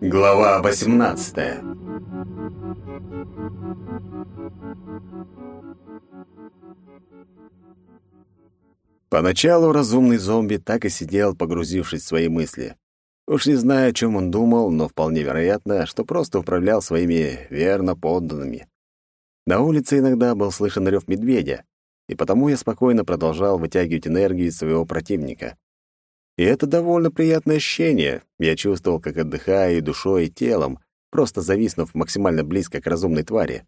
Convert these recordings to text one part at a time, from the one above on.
Глава 18 Поначалу разумный зомби так и сидел, погрузившись в свои мысли. Уж не знаю, о чем он думал, но вполне вероятно, что просто управлял своими верно подданными. На улице иногда был слышен рев медведя, и потому я спокойно продолжал вытягивать энергию из своего противника. И это довольно приятное ощущение. Я чувствовал, как отдыхаю и душой, и телом, просто зависнув максимально близко к разумной твари.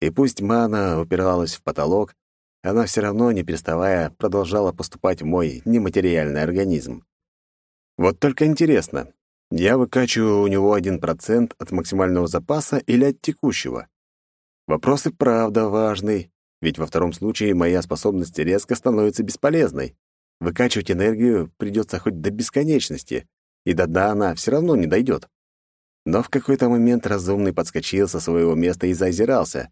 И пусть мана упиралась в потолок, она все равно, не переставая, продолжала поступать в мой нематериальный организм. Вот только интересно, я выкачиваю у него один процент от максимального запаса или от текущего? Вопрос и правда важный, ведь во втором случае моя способность резко становится бесполезной. Выкачивать энергию придется хоть до бесконечности, и до дна она все равно не дойдет. Но в какой-то момент разумный подскочил со своего места и заозирался.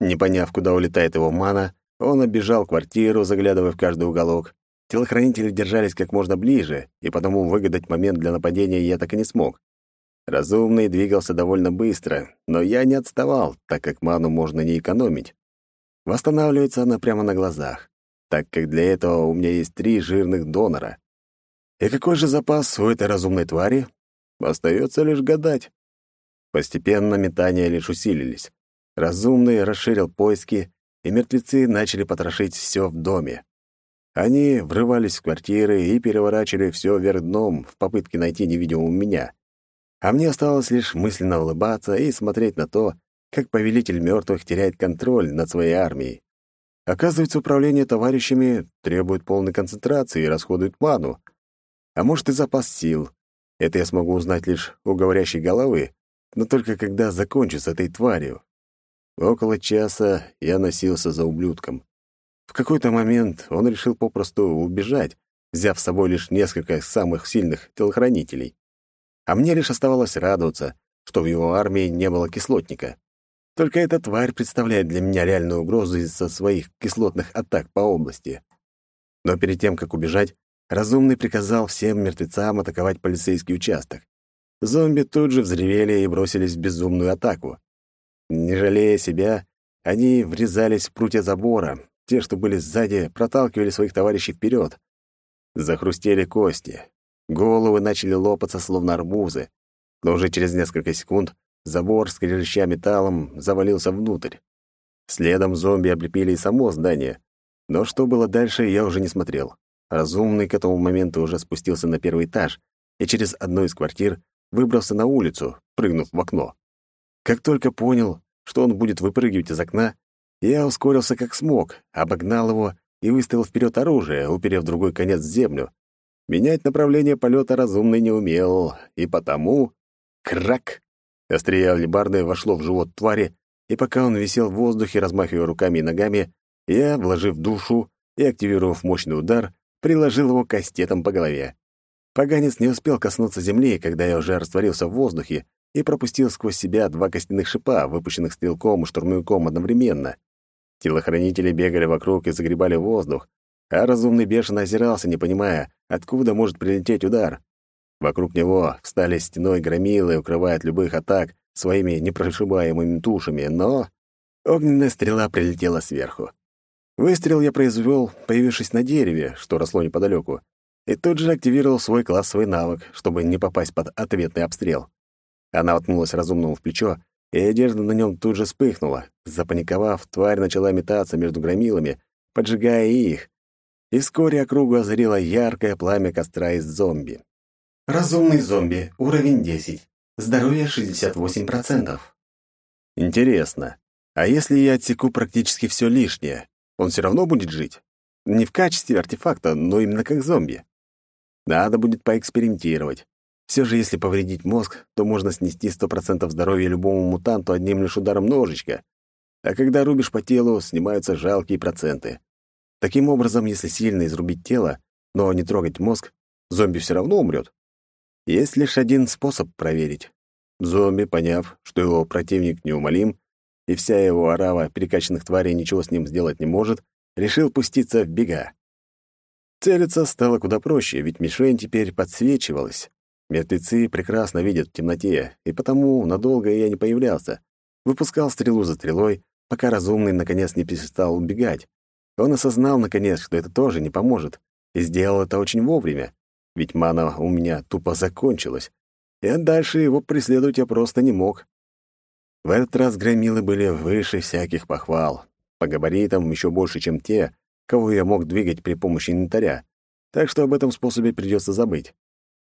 Не поняв, куда улетает его мана, он оббежал квартиру, заглядывая в каждый уголок. Телохранители держались как можно ближе, и потому выгадать момент для нападения я так и не смог. Разумный двигался довольно быстро, но я не отставал, так как ману можно не экономить. Восстанавливается она прямо на глазах, так как для этого у меня есть три жирных донора. И какой же запас у этой разумной твари? Остается лишь гадать. Постепенно метания лишь усилились. Разумный расширил поиски, и мертвецы начали потрошить все в доме. Они врывались в квартиры и переворачивали все вверх дном в попытке найти невидимого меня. А мне осталось лишь мысленно улыбаться и смотреть на то, как повелитель мертвых теряет контроль над своей армией. Оказывается, управление товарищами требует полной концентрации и расходует ману. А может, и запас сил. Это я смогу узнать лишь у говорящей головы, но только когда закончу с этой тварью. Около часа я носился за ублюдком. В какой-то момент он решил попросту убежать, взяв с собой лишь несколько самых сильных телохранителей. А мне лишь оставалось радоваться, что в его армии не было кислотника. Только эта тварь представляет для меня реальную угрозу из-за своих кислотных атак по области. Но перед тем, как убежать, разумный приказал всем мертвецам атаковать полицейский участок. Зомби тут же взревели и бросились в безумную атаку. Не жалея себя, они врезались в прутья забора, те, что были сзади, проталкивали своих товарищей вперед. Захрустели кости. Головы начали лопаться, словно арбузы. Но уже через несколько секунд забор, скрежеща металлом, завалился внутрь. Следом зомби облепили и само здание. Но что было дальше, я уже не смотрел. Разумный к этому моменту уже спустился на первый этаж и через одну из квартир выбрался на улицу, прыгнув в окно. Как только понял, что он будет выпрыгивать из окна, я ускорился как смог, обогнал его и выставил вперед оружие, уперев другой конец в землю. Менять направление полета разумный не умел, и потому... Крак! Острие алебарды вошло в живот твари, и пока он висел в воздухе, размахивая руками и ногами, я, вложив душу и активировав мощный удар, приложил его кастетом по голове. Поганец не успел коснуться земли, когда я уже растворился в воздухе и пропустил сквозь себя два костяных шипа, выпущенных стрелком и штурмовиком одновременно. Телохранители бегали вокруг и загребали воздух, а разумный бешено озирался, не понимая, откуда может прилететь удар. Вокруг него встали стеной громилы, укрывая от любых атак своими непрошибаемыми тушами, но огненная стрела прилетела сверху. Выстрел я произвел, появившись на дереве, что росло неподалеку, и тут же активировал свой классовый навык, чтобы не попасть под ответный обстрел. Она уткнулась разумному в плечо, и одежда на нем тут же вспыхнула. Запаниковав, тварь начала метаться между громилами, поджигая их. И вскоре округу озарило яркое пламя костра из зомби. Разумный зомби, уровень 10. Здоровье 68%. Интересно, а если я отсеку практически все лишнее, он все равно будет жить? Не в качестве артефакта, но именно как зомби. Надо будет поэкспериментировать. Все же, если повредить мозг, то можно снести 100% здоровья любому мутанту одним лишь ударом ножичка. А когда рубишь по телу, снимаются жалкие проценты. Таким образом, если сильно изрубить тело, но не трогать мозг, зомби все равно умрет. Есть лишь один способ проверить. Зомби, поняв, что его противник неумолим, и вся его орава перекачанных тварей ничего с ним сделать не может, решил пуститься в бега. Целиться стало куда проще, ведь мишень теперь подсвечивалась. Мертвецы прекрасно видят в темноте, и потому надолго я не появлялся. Выпускал стрелу за стрелой, пока разумный наконец не перестал убегать. Он осознал наконец, что это тоже не поможет, и сделал это очень вовремя, ведь мана у меня тупо закончилась, и дальше его преследовать я просто не мог. В этот раз громилы были выше всяких похвал, по габаритам еще больше, чем те, кого я мог двигать при помощи инвентаря, так что об этом способе придется забыть.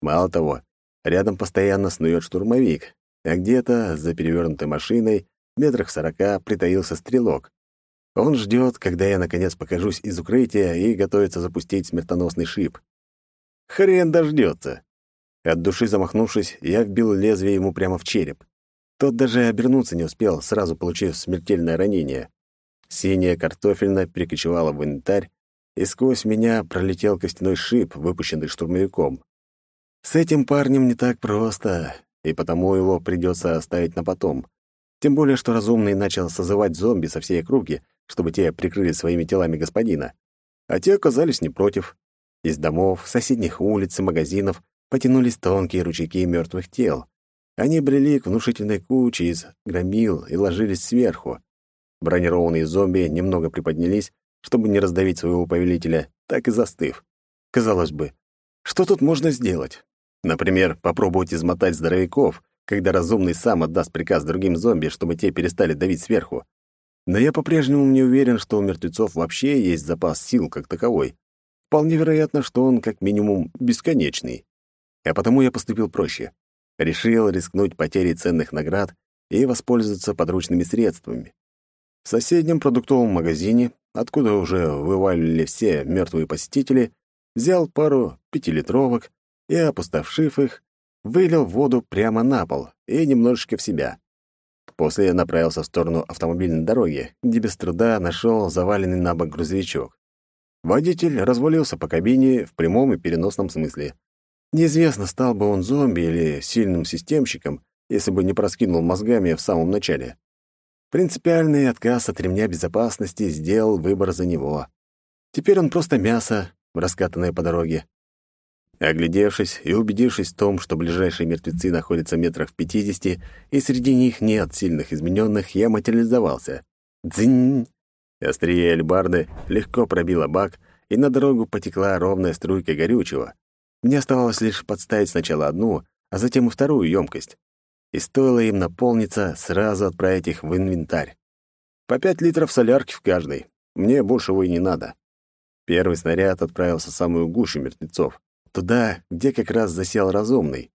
Мало того, рядом постоянно снует штурмовик, а где-то за перевернутой машиной метрах сорока притаился стрелок. Он ждет, когда я наконец покажусь из укрытия и готовится запустить смертоносный шип. Хрен дождется. От души замахнувшись, я вбил лезвие ему прямо в череп. Тот даже обернуться не успел, сразу получив смертельное ранение. Синяя картофельная перекочевала в инвентарь, и сквозь меня пролетел костяной шип, выпущенный штурмовиком. С этим парнем не так просто, и потому его придется оставить на потом. Тем более, что разумный начал созывать зомби со всей округи, чтобы те прикрыли своими телами господина. А те оказались не против. Из домов, соседних улиц и магазинов потянулись тонкие ручейки мертвых тел. Они брели к внушительной куче из громил и ложились сверху. Бронированные зомби немного приподнялись, чтобы не раздавить своего повелителя, так и застыв. Казалось бы, что тут можно сделать? Например, попробовать измотать здоровяков, когда разумный сам отдаст приказ другим зомби, чтобы те перестали давить сверху. Но я по-прежнему не уверен, что у мертвецов вообще есть запас сил как таковой. Вполне вероятно, что он как минимум бесконечный. А потому я поступил проще. Решил рискнуть потерей ценных наград и воспользоваться подручными средствами. В соседнем продуктовом магазине, откуда уже вывалили все мертвые посетители, взял пару пятилитровок и, опустошив их, вылил воду прямо на пол и немножечко в себя. После я направился в сторону автомобильной дороги, где без труда нашел заваленный на бок грузовичок. Водитель развалился по кабине в прямом и переносном смысле. Неизвестно, стал бы он зомби или сильным системщиком, если бы не проскинул мозгами в самом начале. Принципиальный отказ от ремня безопасности сделал выбор за него. Теперь он просто мясо, раскатанное по дороге. Оглядевшись и убедившись в том, что ближайшие мертвецы находятся метрах в пятидесяти, и среди них нет сильных измененных, я материализовался. Дзинь! Острие альбарды легко пробило бак, и на дорогу потекла ровная струйка горючего. Мне оставалось лишь подставить сначала одну, а затем и вторую емкость. И стоило им наполниться, сразу отправить их в инвентарь. По пять литров солярки в каждой. Мне большего и не надо. Первый снаряд отправился в самую гущу мертвецов туда, где как раз засел разумный.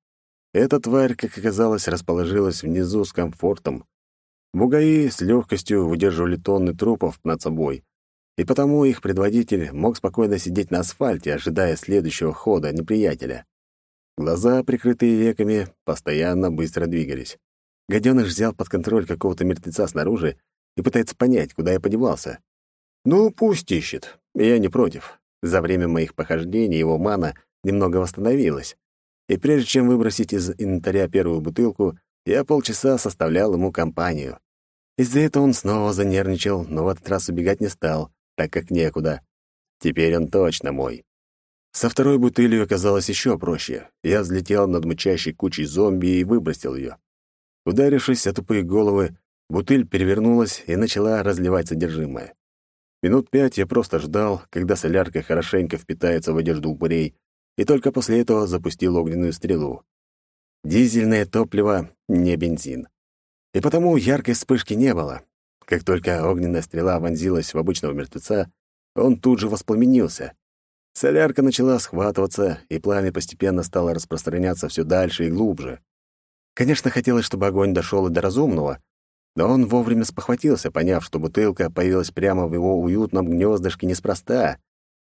Эта тварь, как оказалось, расположилась внизу с комфортом. Бугаи с легкостью выдерживали тонны трупов над собой, и потому их предводитель мог спокойно сидеть на асфальте, ожидая следующего хода неприятеля. Глаза, прикрытые веками, постоянно быстро двигались. Гаденыш взял под контроль какого-то мертвеца снаружи и пытается понять, куда я подевался. Ну, пусть ищет. Я не против. За время моих похождений его мана немного восстановилась. И прежде чем выбросить из инвентаря первую бутылку, я полчаса составлял ему компанию. Из-за этого он снова занервничал, но в этот раз убегать не стал, так как некуда. Теперь он точно мой. Со второй бутылью оказалось еще проще. Я взлетел над мычащей кучей зомби и выбросил ее. Ударившись о тупые головы, бутыль перевернулась и начала разливать содержимое. Минут пять я просто ждал, когда солярка хорошенько впитается в одежду упырей, и только после этого запустил огненную стрелу. Дизельное топливо — не бензин. И потому яркой вспышки не было. Как только огненная стрела вонзилась в обычного мертвеца, он тут же воспламенился. Солярка начала схватываться, и пламя постепенно стало распространяться все дальше и глубже. Конечно, хотелось, чтобы огонь дошел и до разумного, но он вовремя спохватился, поняв, что бутылка появилась прямо в его уютном гнездышке неспроста.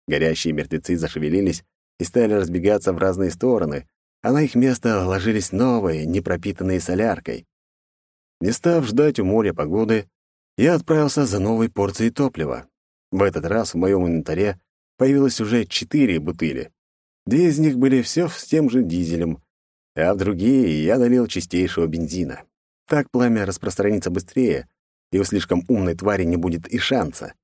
Горящие мертвецы зашевелились и стали разбегаться в разные стороны, а на их место ложились новые, не пропитанные соляркой. Не став ждать у моря погоды, я отправился за новой порцией топлива. В этот раз в моем инвентаре появилось уже четыре бутыли. Две из них были все с тем же дизелем, а в другие я налил чистейшего бензина. Так пламя распространится быстрее, и у слишком умной твари не будет и шанса.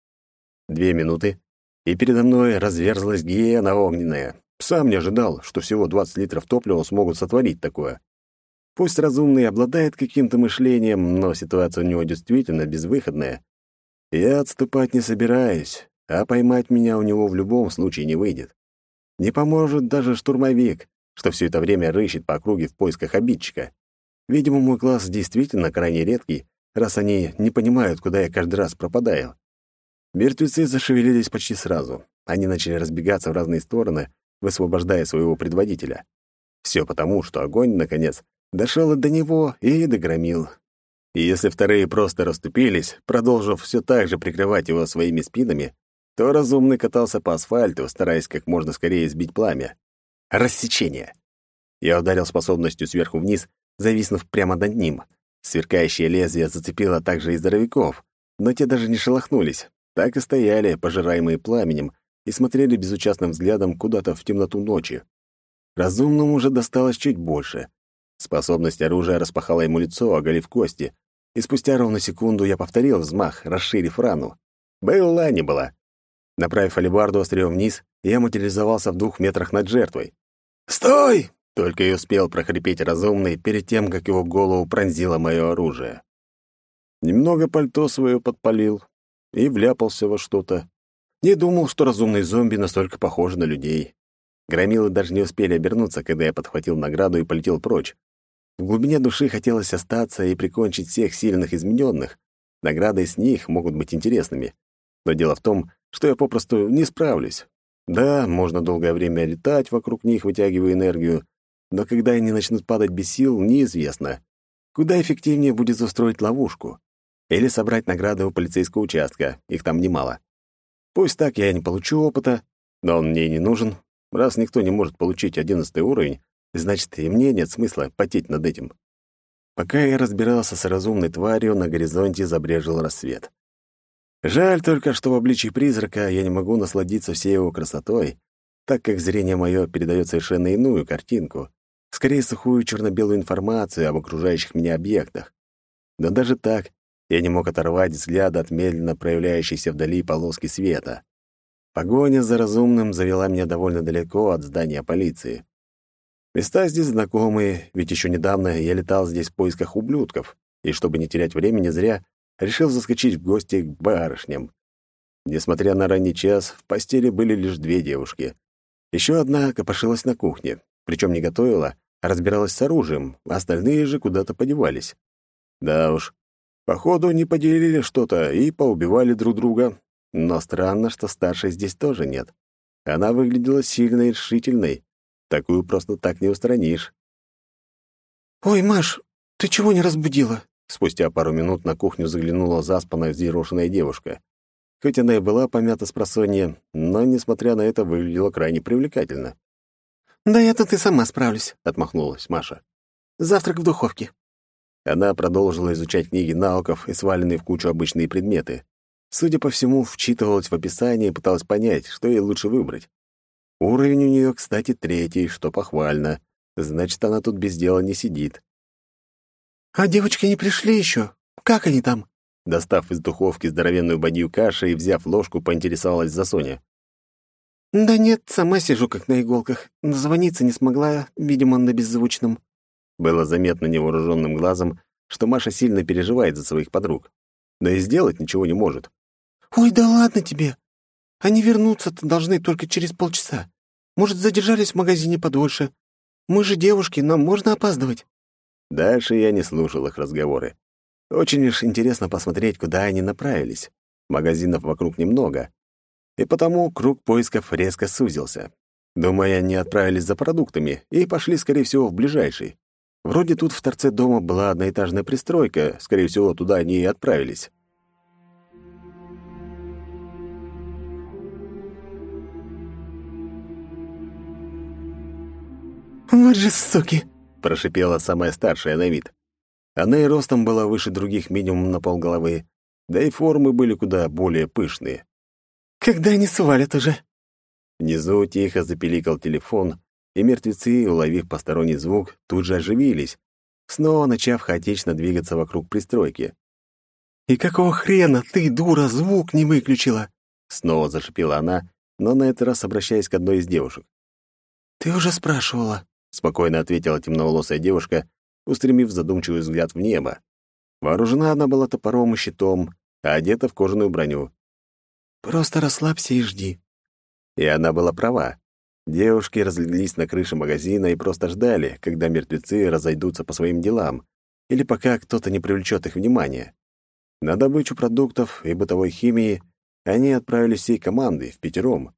Две минуты, и передо мной разверзлась гиена огненная. Сам не ожидал, что всего 20 литров топлива смогут сотворить такое. Пусть разумный обладает каким-то мышлением, но ситуация у него действительно безвыходная. Я отступать не собираюсь, а поймать меня у него в любом случае не выйдет. Не поможет даже штурмовик, что все это время рыщет по округе в поисках обидчика. Видимо, мой класс действительно крайне редкий, раз они не понимают, куда я каждый раз пропадаю. Мертвецы зашевелились почти сразу. Они начали разбегаться в разные стороны, высвобождая своего предводителя. Все потому, что огонь, наконец, дошел и до него и догромил. И если вторые просто расступились, продолжив все так же прикрывать его своими спинами, то разумный катался по асфальту, стараясь как можно скорее сбить пламя. Рассечение. Я ударил способностью сверху вниз, зависнув прямо над ним. Сверкающее лезвие зацепило также и здоровяков, но те даже не шелохнулись, так и стояли, пожираемые пламенем, и смотрели безучастным взглядом куда-то в темноту ночи. Разумному уже досталось чуть больше. Способность оружия распахала ему лицо, оголив кости, и спустя ровно секунду я повторил взмах, расширив рану. Была не была. Направив алебарду острием вниз, я материализовался в двух метрах над жертвой. «Стой!» — только и успел прохрипеть разумный перед тем, как его голову пронзило мое оружие. Немного пальто свое подпалил и вляпался во что-то. Не думал, что разумные зомби настолько похожи на людей. Громилы даже не успели обернуться, когда я подхватил награду и полетел прочь. В глубине души хотелось остаться и прикончить всех сильных измененных. Награды с них могут быть интересными. Но дело в том, что я попросту не справлюсь. Да, можно долгое время летать вокруг них, вытягивая энергию, но когда они начнут падать без сил, неизвестно. Куда эффективнее будет устроить ловушку? Или собрать награды у полицейского участка, их там немало. Пусть так я не получу опыта, но он мне не нужен. Раз никто не может получить одиннадцатый уровень, Значит, и мне нет смысла потеть над этим. Пока я разбирался с разумной тварью, на горизонте забрежил рассвет. Жаль только, что в обличии призрака я не могу насладиться всей его красотой, так как зрение мое передает совершенно иную картинку, скорее сухую черно-белую информацию об окружающих меня объектах. Но даже так я не мог оторвать взгляда от медленно проявляющейся вдали полоски света. Погоня за разумным завела меня довольно далеко от здания полиции. Места здесь знакомые, ведь еще недавно я летал здесь в поисках ублюдков, и чтобы не терять времени зря, решил заскочить в гости к барышням. Несмотря на ранний час, в постели были лишь две девушки. Еще одна копошилась на кухне, причем не готовила, а разбиралась с оружием, а остальные же куда-то подевались. Да уж, походу не поделили что-то и поубивали друг друга. Но странно, что старшей здесь тоже нет. Она выглядела сильной и решительной, Такую просто так не устранишь. «Ой, Маш, ты чего не разбудила?» Спустя пару минут на кухню заглянула заспанная взъерошенная девушка. Хоть она и была помята с просонья, но, несмотря на это, выглядела крайне привлекательно. «Да я тут и сама справлюсь», — отмахнулась Маша. «Завтрак в духовке». Она продолжила изучать книги науков и сваленные в кучу обычные предметы. Судя по всему, вчитывалась в описание и пыталась понять, что ей лучше выбрать. Уровень у нее, кстати, третий, что похвально. Значит, она тут без дела не сидит. «А девочки не пришли еще? Как они там?» Достав из духовки здоровенную бадью каши и взяв ложку, поинтересовалась за Соня. «Да нет, сама сижу как на иголках. Звониться не смогла, видимо, на беззвучном». Было заметно невооруженным глазом, что Маша сильно переживает за своих подруг. Да и сделать ничего не может. «Ой, да ладно тебе. Они вернуться-то должны только через полчаса. Может, задержались в магазине подольше. Мы же девушки, нам можно опаздывать». Дальше я не слушал их разговоры. Очень лишь интересно посмотреть, куда они направились. Магазинов вокруг немного. И потому круг поисков резко сузился. Думаю, они отправились за продуктами и пошли, скорее всего, в ближайший. Вроде тут в торце дома была одноэтажная пристройка, скорее всего, туда они и отправились. «Вот же суки!» — прошипела самая старшая на вид. Она и ростом была выше других минимум на полголовы, да и формы были куда более пышные. «Когда они свалят уже?» Внизу тихо запеликал телефон, и мертвецы, уловив посторонний звук, тут же оживились, снова начав хаотично двигаться вокруг пристройки. «И какого хрена ты, дура, звук не выключила?» Снова зашипела она, но на этот раз обращаясь к одной из девушек. «Ты уже спрашивала», — спокойно ответила темноволосая девушка, устремив задумчивый взгляд в небо. Вооружена она была топором и щитом, а одета в кожаную броню. «Просто расслабься и жди». И она была права. Девушки разлеглись на крыше магазина и просто ждали, когда мертвецы разойдутся по своим делам, или пока кто-то не привлечет их внимание. На добычу продуктов и бытовой химии они отправились всей командой, в пятером.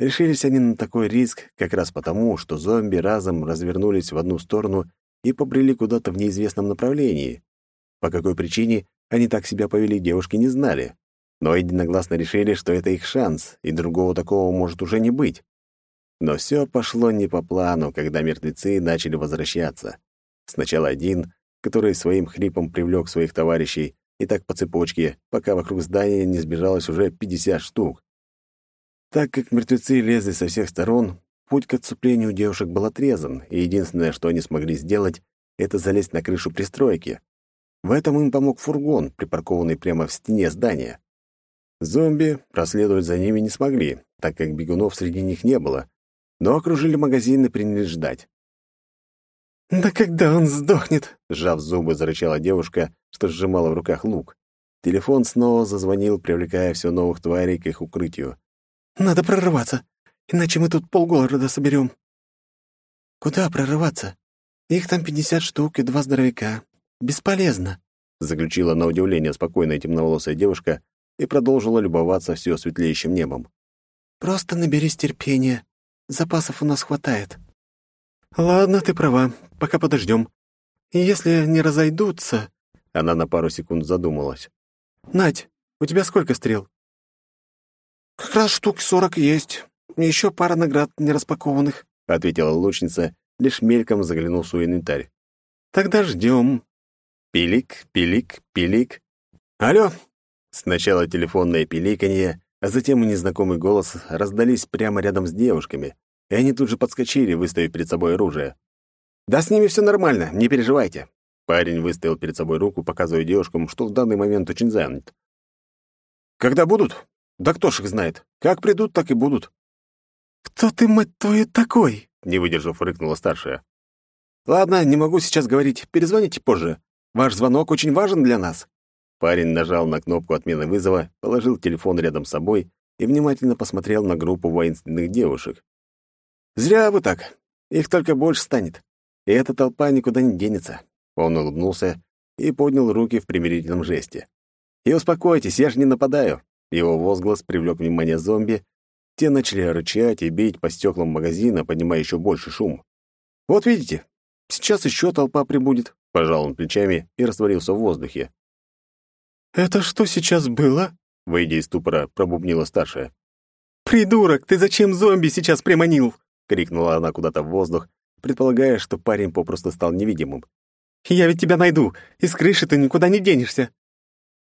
Решились они на такой риск как раз потому, что зомби разом развернулись в одну сторону и побрели куда-то в неизвестном направлении. По какой причине они так себя повели, девушки не знали, но единогласно решили, что это их шанс, и другого такого может уже не быть. Но все пошло не по плану, когда мертвецы начали возвращаться. Сначала один, который своим хрипом привлек своих товарищей, и так по цепочке, пока вокруг здания не сбежалось уже 50 штук. Так как мертвецы лезли со всех сторон, путь к отступлению девушек был отрезан, и единственное, что они смогли сделать, это залезть на крышу пристройки. В этом им помог фургон, припаркованный прямо в стене здания. Зомби проследовать за ними не смогли, так как бегунов среди них не было, но окружили магазин и принялись ждать. «Да когда он сдохнет?» — сжав зубы, зарычала девушка, что сжимала в руках лук. Телефон снова зазвонил, привлекая все новых тварей к их укрытию. «Надо прорываться, иначе мы тут полгорода соберем». «Куда прорываться? Их там пятьдесят штук и два здоровяка. Бесполезно», — заключила на удивление спокойная темноволосая девушка и продолжила любоваться все светлеющим небом. «Просто наберись терпения. Запасов у нас хватает». «Ладно, ты права. Пока подождем. И если не разойдутся...» Она на пару секунд задумалась. «Надь, у тебя сколько стрел?» «Как раз штук сорок есть. Еще пара наград нераспакованных», — ответила лучница, лишь мельком заглянув в свой инвентарь. «Тогда ждем». Пилик, пилик, пилик. «Алло!» Сначала телефонное пиликанье, а затем и незнакомый голос раздались прямо рядом с девушками, и они тут же подскочили, выставив перед собой оружие. «Да с ними все нормально, не переживайте». Парень выставил перед собой руку, показывая девушкам, что в данный момент очень занят. «Когда будут? Да кто ж их знает. Как придут, так и будут». «Кто ты, мать твою, такой?» — не выдержав, рыкнула старшая. «Ладно, не могу сейчас говорить. Перезвоните позже. Ваш звонок очень важен для нас». Парень нажал на кнопку отмены вызова, положил телефон рядом с собой и внимательно посмотрел на группу воинственных девушек. «Зря вы так. Их только больше станет. И эта толпа никуда не денется». Он улыбнулся и поднял руки в примирительном жесте. «И успокойтесь, я же не нападаю». Его возглас привлек внимание зомби. Те начали рычать и бить по стеклам магазина, поднимая еще больше шум. «Вот видите, сейчас еще толпа прибудет», — пожал он плечами и растворился в воздухе. «Это что сейчас было?» — выйдя из ступора, пробубнила старшая. «Придурок, ты зачем зомби сейчас приманил?» — крикнула она куда-то в воздух, предполагая, что парень попросту стал невидимым. «Я ведь тебя найду, и с крыши ты никуда не денешься».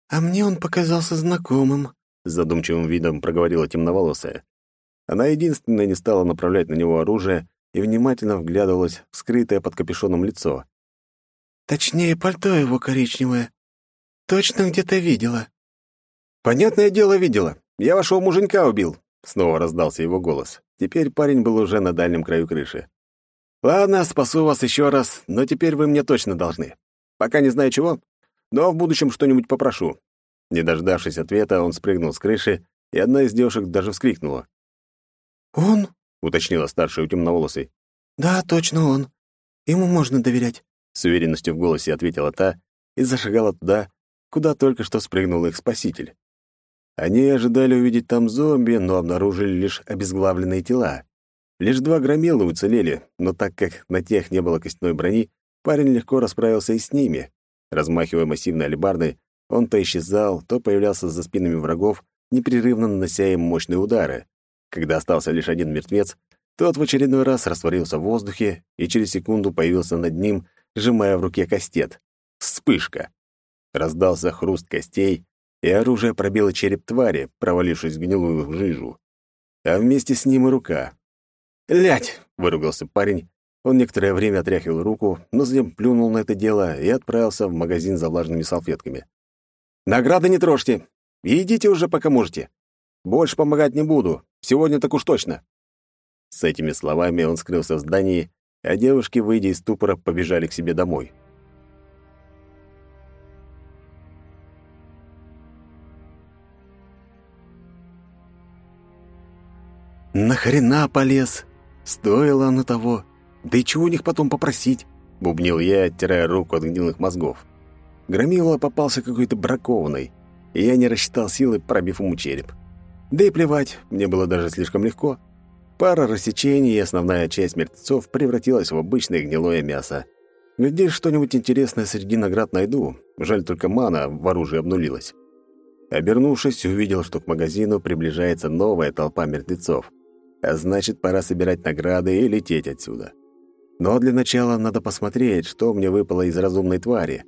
«А мне он показался знакомым», — с задумчивым видом проговорила темноволосая. Она единственная не стала направлять на него оружие и внимательно вглядывалась в скрытое под капюшоном лицо. «Точнее, пальто его коричневое. Точно где-то видела». «Понятное дело, видела. Я вашего муженька убил», — снова раздался его голос. Теперь парень был уже на дальнем краю крыши. «Ладно, спасу вас еще раз, но теперь вы мне точно должны. Пока не знаю чего, но в будущем что-нибудь попрошу». Не дождавшись ответа, он спрыгнул с крыши, и одна из девушек даже вскрикнула. «Он?» — уточнила старшая у темноволосой. «Да, точно он. Ему можно доверять», — с уверенностью в голосе ответила та и зашагала туда, куда только что спрыгнул их спаситель. Они ожидали увидеть там зомби, но обнаружили лишь обезглавленные тела. Лишь два громила уцелели, но так как на тех не было костяной брони, парень легко расправился и с ними. Размахивая массивной алебардой, он то исчезал, то появлялся за спинами врагов, непрерывно нанося им мощные удары. Когда остался лишь один мертвец, тот в очередной раз растворился в воздухе и через секунду появился над ним, сжимая в руке кастет. Вспышка. Раздался хруст костей, и оружие пробило череп твари, провалившись в гнилую жижу. А вместе с ним и рука. «Лять!» — выругался парень. Он некоторое время отряхивал руку, но затем плюнул на это дело и отправился в магазин за влажными салфетками. «Награды не трожьте! И идите уже, пока можете. Больше помогать не буду. Сегодня так уж точно». С этими словами он скрылся в здании, а девушки, выйдя из ступора, побежали к себе домой. «Нахрена полез? Стоило оно того. Да и чего у них потом попросить?» — бубнил я, оттирая руку от гнилых мозгов. Громила попался какой-то бракованный, и я не рассчитал силы, пробив ему череп. Да и плевать, мне было даже слишком легко. Пара рассечений, и основная часть мертвецов превратилась в обычное гнилое мясо. Глядишь, что-нибудь интересное среди наград найду. Жаль, только мана в оружии обнулилась. Обернувшись, увидел, что к магазину приближается новая толпа мертвецов — а значит, пора собирать награды и лететь отсюда. Но для начала надо посмотреть, что мне выпало из разумной твари.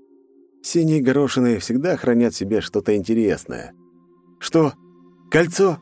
Синие горошины всегда хранят в себе что-то интересное. «Что? Кольцо?»